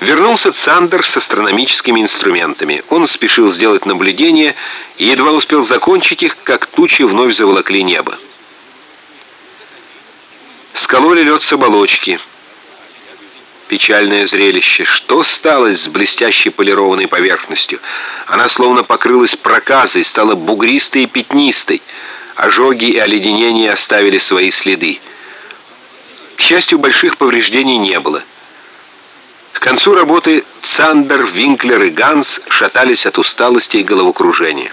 Вернулся Цандер с астрономическими инструментами. Он спешил сделать наблюдения и едва успел закончить их, как тучи вновь заволокли небо. Скололи лед с оболочки. Печальное зрелище. Что стало с блестящей полированной поверхностью? Она словно покрылась проказой, стала бугристой и пятнистой. Ожоги и оледенения оставили свои следы. К счастью, больших повреждений не было. К концу работы Цандер, Винклер и Ганс шатались от усталости и головокружения.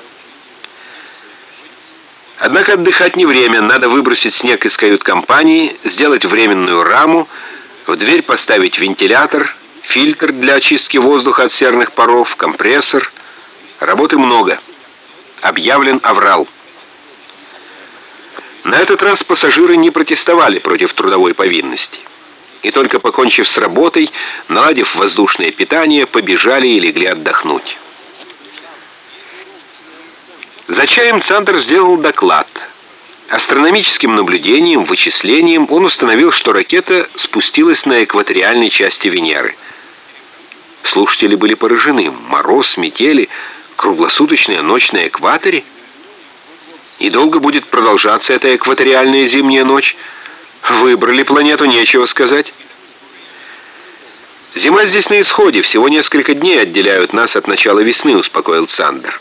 Однако отдыхать не время, надо выбросить снег из кают-компании, сделать временную раму, в дверь поставить вентилятор, фильтр для очистки воздуха от серных паров, компрессор. Работы много. Объявлен аврал. На этот раз пассажиры не протестовали против трудовой повинности и только покончив с работой, наладив воздушное питание, побежали и легли отдохнуть. За чаем Цандер сделал доклад. Астрономическим наблюдением, вычислением он установил, что ракета спустилась на экваториальной части Венеры. Слушатели были поражены. Мороз, метели, круглосуточная ночь на экваторе. И долго будет продолжаться эта экваториальная зимняя ночь – Выбрали планету, нечего сказать. Зима здесь на исходе, всего несколько дней отделяют нас от начала весны, успокоил Цандер.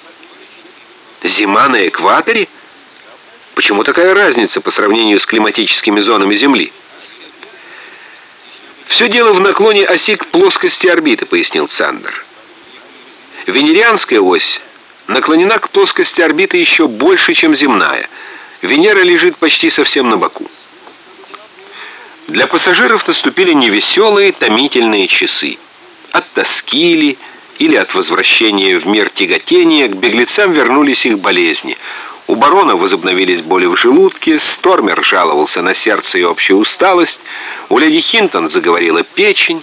Зима на экваторе? Почему такая разница по сравнению с климатическими зонами Земли? Все дело в наклоне оси к плоскости орбиты, пояснил Цандер. Венерианская ось наклонена к плоскости орбиты еще больше, чем земная. Венера лежит почти совсем на боку. Для пассажиров наступили невеселые, томительные часы. От тоски ли, или от возвращения в мир тяготения к беглецам вернулись их болезни. У барона возобновились боли в желудке, Стормер жаловался на сердце и общую усталость, у леди Хинтон заговорила печень,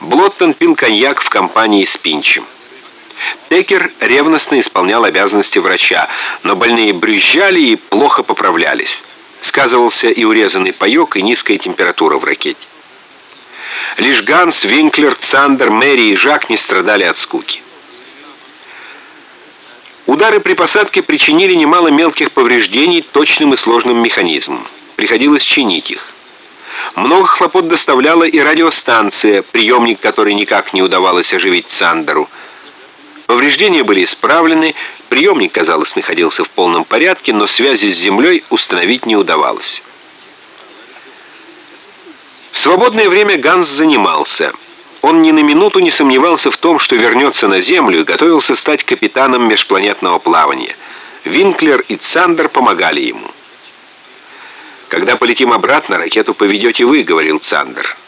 Блоттон пил коньяк в компании с Пинчем. Текер ревностно исполнял обязанности врача, но больные брюзжали и плохо поправлялись сказывался и урезанный паёк, и низкая температура в ракете. Лишь Ганс, Винклер, Цандер, Мэри и Жак не страдали от скуки. Удары при посадке причинили немало мелких повреждений точным и сложным механизмам. Приходилось чинить их. Много хлопот доставляла и радиостанция, приемник которой никак не удавалось оживить Цандеру. Повреждения были исправлены, приемник, казалось, находился в полном порядке, но связи с Землей установить не удавалось. В свободное время Ганс занимался. Он ни на минуту не сомневался в том, что вернется на Землю и готовился стать капитаном межпланетного плавания. Винклер и Цандер помогали ему. «Когда полетим обратно, ракету поведете вы», — говорил Цандер.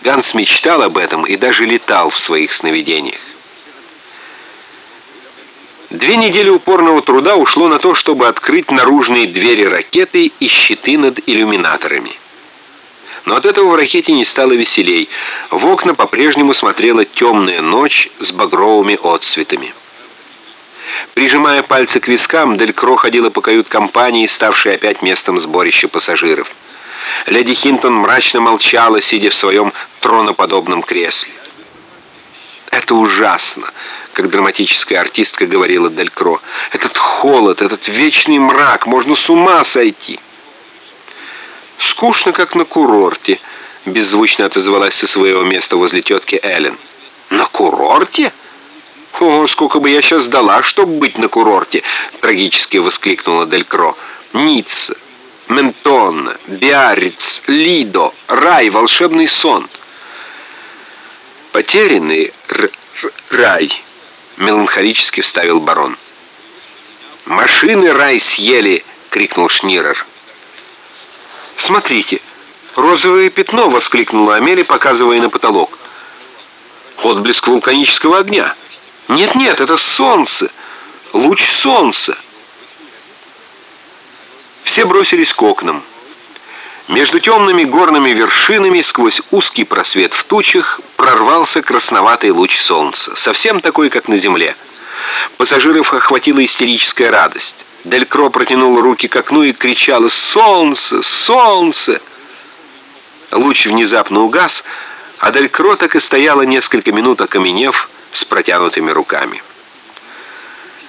Ганс мечтал об этом и даже летал в своих сновидениях. Две недели упорного труда ушло на то, чтобы открыть наружные двери ракеты и щиты над иллюминаторами. Но от этого в ракете не стало веселей. В окна по-прежнему смотрела темная ночь с багровыми отцветами. Прижимая пальцы к вискам, Дель Кро ходила по кают-компании, ставшей опять местом сборища пассажиров. Леди Хинтон мрачно молчала, сидя в своем троноподобном кресле. «Это ужасно!» Как драматическая артистка говорила Дель Кро. «Этот холод, этот вечный мрак, можно с ума сойти!» «Скучно, как на курорте», — беззвучно отозвалась со своего места возле тетки Эллен. «На курорте?» «О, сколько бы я сейчас дала, чтобы быть на курорте!» — трагически воскликнула Дель Кро. «Ницца, Ментонна, Биарриц, Лидо, рай, волшебный сон». «Потерянный рай», меланхолически вставил барон. «Машины рай съели!» — крикнул Шнирер. «Смотрите, розовое пятно!» — воскликнула Амели, показывая на потолок. «Отблеск вулканического огня!» «Нет-нет, это солнце! Луч солнца!» Все бросились к окнам. Между темными горными вершинами, сквозь узкий просвет в тучах, прорвался красноватый луч солнца, совсем такой, как на земле. Пассажиров охватила истерическая радость. Делькро протянул руки к окну и кричала «Солнце! Солнце!». Луч внезапно угас, а Делькро так и стояла несколько минут, окаменев, с протянутыми руками.